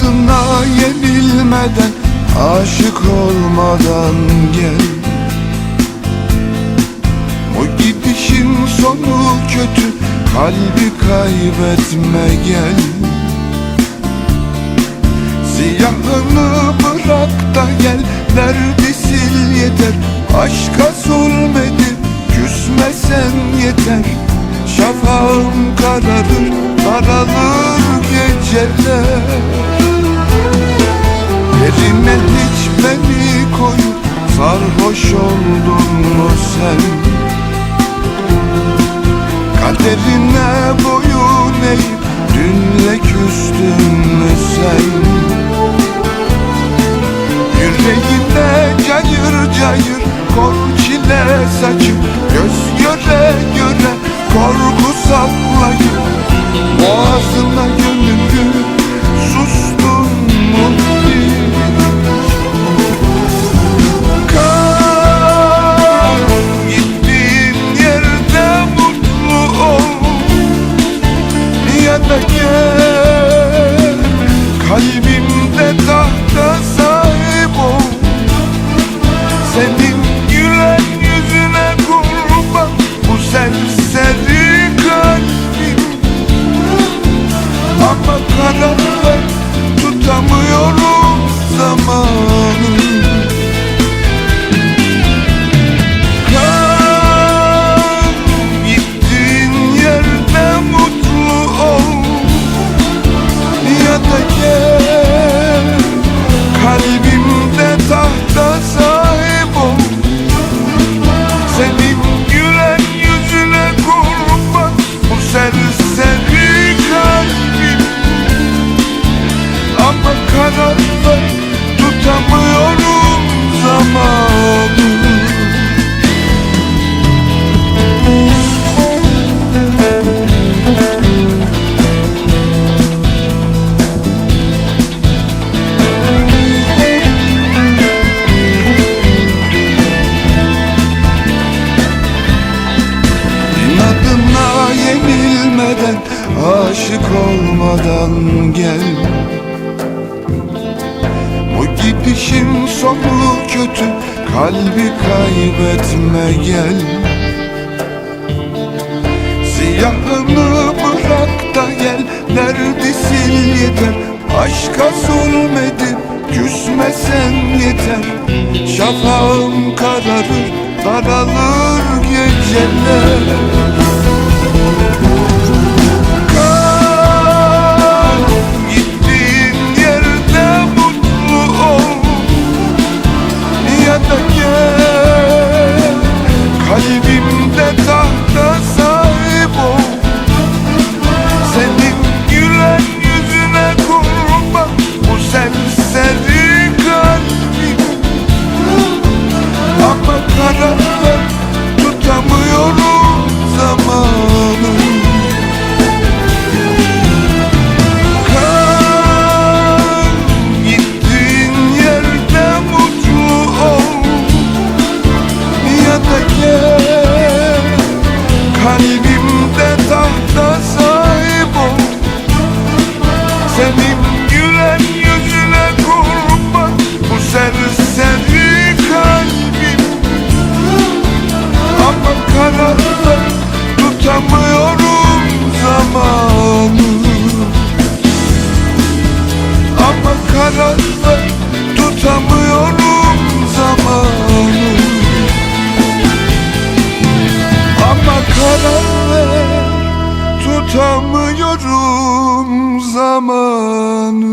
İnadına yenilmeden Aşık olmadan gel. O gidişin sonu kötü Kalbi kaybetme gel. Siyahını bırak da gel Derdi sil yeter? Aşka zulmedip Küsmesen yeter. Şafağım kararır Sarhoş oldun mu sen? Kaderine boyun eğip Dünle küstün mü sen? Yüreğine cayır cayır Kor çile saçıp Göz göre göre Tutamıyorum zamanı. Yenilmeden Aşık olmadan gel Gidişin sonu kötü Kalbi kaybetme gel. Siyahını bırak da gel Derdi sil yeter? Aşka zulmedip Küsmesen yeter. Şafağım kararır Daralır geceler Tutamıyorum zamanı